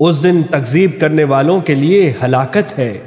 اس دن تکذیب کرنے والوں کے لیے ہلاکت ہے۔